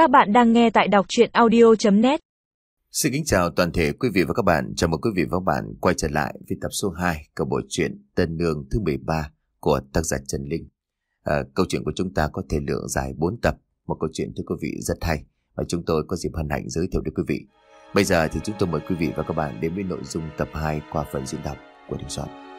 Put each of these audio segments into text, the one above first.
Các bạn đang nghe tại đọc chuyện audio.net Xin kính chào toàn thể quý vị và các bạn. Chào mừng quý vị và các bạn quay trở lại với tập số 2 của bộ truyện Tân Nương thứ 13 của tác giả Trần Linh. À, câu chuyện của chúng ta có thể lượng dài 4 tập, một câu chuyện thưa quý vị rất hay và chúng tôi có dịp hân hạnh giới thiệu đến quý vị. Bây giờ thì chúng tôi mời quý vị và các bạn đến với nội dung tập 2 qua phần diễn đọc của Đình Soạn.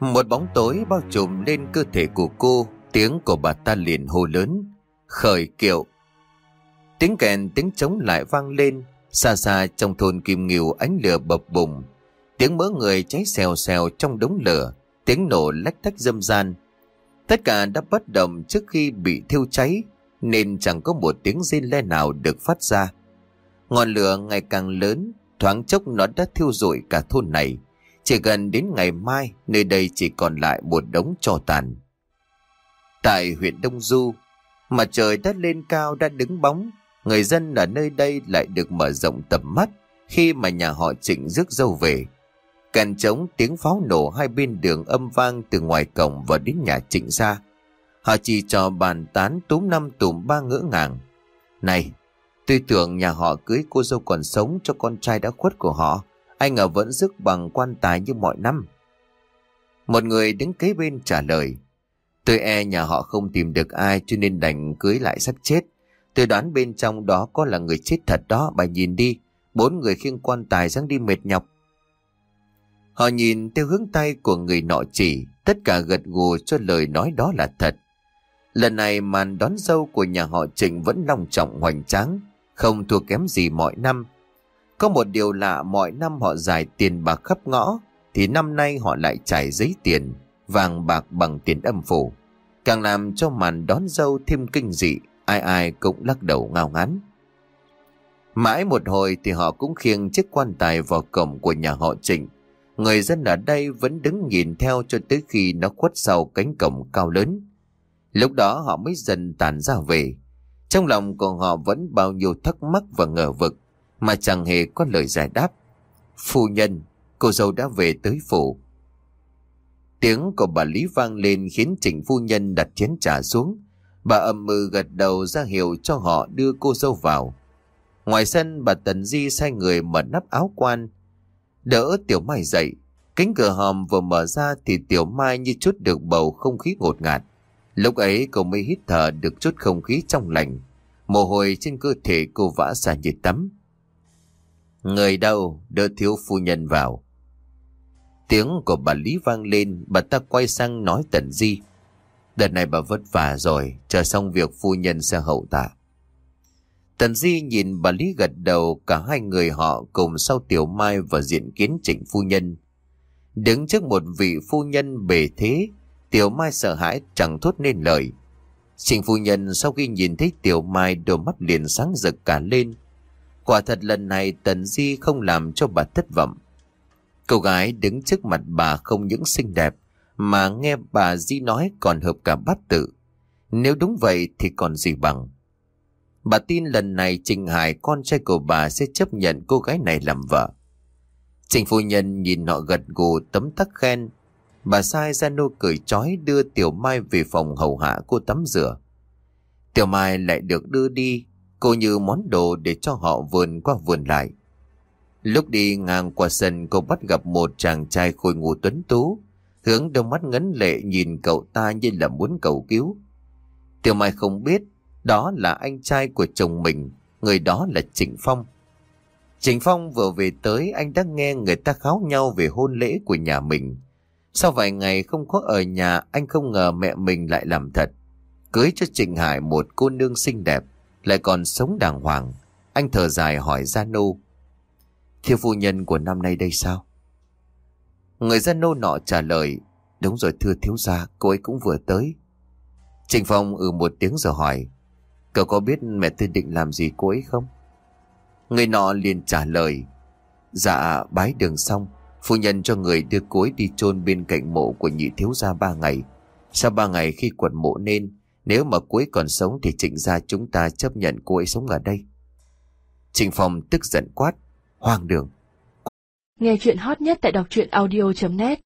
Một bóng tối bao trùm lên cơ thể của cô, tiếng của bà ta liền hô lớn, khởi kiệu. Tiếng kèn tiếng trống lại vang lên, xa xa trong thôn Kim Nghiêu ánh lửa bập bùng. Tiếng mỡ người cháy xèo xèo trong đống lửa, tiếng nổ lách tách dâm gian. Tất cả đã bất động trước khi bị thiêu cháy, nên chẳng có một tiếng rên le nào được phát ra. Ngọn lửa ngày càng lớn, thoáng chốc nó đã thiêu rụi cả thôn này. Chỉ gần đến ngày mai, nơi đây chỉ còn lại một đống trò tàn. Tại huyện Đông Du, mặt trời đã lên cao đã đứng bóng, người dân ở nơi đây lại được mở rộng tầm mắt khi mà nhà họ trịnh rước dâu về. Càn trống tiếng pháo nổ hai bên đường âm vang từ ngoài cổng và đến nhà trịnh ra. Họ chỉ cho bàn tán túm năm tùm ba ngỡ ngàng. Này, tuy tưởng nhà họ cưới cô dâu còn sống cho con trai đã khuất của họ, anh ngờ vẫn rước bằng quan tài như mọi năm. Một người đứng kế bên trả lời. Tôi e nhà họ không tìm được ai cho nên đành cưới lại sắp chết. Tôi đoán bên trong đó có là người chết thật đó, bà nhìn đi. Bốn người khiêng quan tài dáng đi mệt nhọc. Họ nhìn theo hướng tay của người nọ chỉ, tất cả gật gù cho lời nói đó là thật. Lần này màn đón dâu của nhà họ Trịnh vẫn long trọng hoành tráng, không thua kém gì mọi năm. Có một điều lạ mọi năm họ giải tiền bạc khắp ngõ, thì năm nay họ lại trải giấy tiền, vàng bạc bằng tiền âm phủ. Càng làm cho màn đón dâu thêm kinh dị, ai ai cũng lắc đầu ngao ngán. Mãi một hồi thì họ cũng khiêng chiếc quan tài vào cổng của nhà họ Trịnh. Người dân ở đây vẫn đứng nhìn theo cho tới khi nó khuất sau cánh cổng cao lớn. Lúc đó họ mới dần tàn ra về. Trong lòng của họ vẫn bao nhiêu thắc mắc và ngờ vực mà chẳng hề có lời giải đáp. Phu nhân, cô dâu đã về tới phủ. Tiếng của bà Lý vang lên khiến Trịnh phu nhân đặt chén trà xuống. Bà ầm mừ gật đầu ra hiệu cho họ đưa cô dâu vào. Ngoài sân bà Tần Di sai người mở nắp áo quan. Đỡ Tiểu Mai dậy. Cánh cửa hòm vừa mở ra thì Tiểu Mai như chút được bầu không khí ngột ngạt. Lúc ấy cô mới hít thở được chút không khí trong lành. Mồ hôi trên cơ thể cô vã ra như tắm. Người đâu, đỡ thiếu phu nhân vào. Tiếng của bà Lý vang lên, bà ta quay sang nói Tần Di. Đợt này bà vất vả rồi, chờ xong việc phu nhân sẽ hậu tạ. Tần Di nhìn bà Lý gật đầu, cả hai người họ cùng sau Tiểu Mai và diện kiến trịnh phu nhân. Đứng trước một vị phu nhân bề thế, Tiểu Mai sợ hãi chẳng thốt nên lời. Trịnh phu nhân sau khi nhìn thấy Tiểu Mai đôi mắt liền sáng rực cả lên. Quả thật lần này Tần Di không làm cho bà thất vọng. Cô gái đứng trước mặt bà không những xinh đẹp, mà nghe bà Di nói còn hợp cả bát tự. Nếu đúng vậy thì còn gì bằng. Bà tin lần này Trình Hải con trai của bà sẽ chấp nhận cô gái này làm vợ. Trình phu nhân nhìn họ gật gù tấm tắc khen. Bà sai ra nô cười chói đưa Tiểu Mai về phòng hầu hạ cô tắm rửa. Tiểu Mai lại được đưa đi, cô như món đồ để cho họ vườn qua vườn lại. Lúc đi ngang qua sân cô bắt gặp một chàng trai khôi ngủ tuấn tú, hướng đôi mắt ngấn lệ nhìn cậu ta như là muốn cầu cứu. Tiểu Mai không biết đó là anh trai của chồng mình, người đó là Trịnh Phong. Trịnh Phong vừa về tới anh đã nghe người ta kháo nhau về hôn lễ của nhà mình. Sau vài ngày không có ở nhà anh không ngờ mẹ mình lại làm thật. Cưới cho Trịnh Hải một cô nương xinh đẹp, lại còn sống đàng hoàng. Anh thở dài hỏi Gia Nô. Thiêu phu nhân của năm nay đây sao? Người Gia Nô nọ trả lời. Đúng rồi thưa thiếu gia, cô ấy cũng vừa tới. Trịnh Phong ừ một tiếng rồi hỏi. Cậu có biết mẹ tôi định làm gì cô ấy không? Người nọ liền trả lời. Dạ bái đường xong, phu nhân cho người đưa cô ấy đi chôn bên cạnh mộ của nhị thiếu gia ba ngày. Sau ba ngày khi quật mộ nên, nếu mà cô ấy còn sống thì chỉnh ra chúng ta chấp nhận cô ấy sống ở đây. Trình Phong tức giận quát, hoang đường. Nghe chuyện hot nhất tại đọc truyện audio.net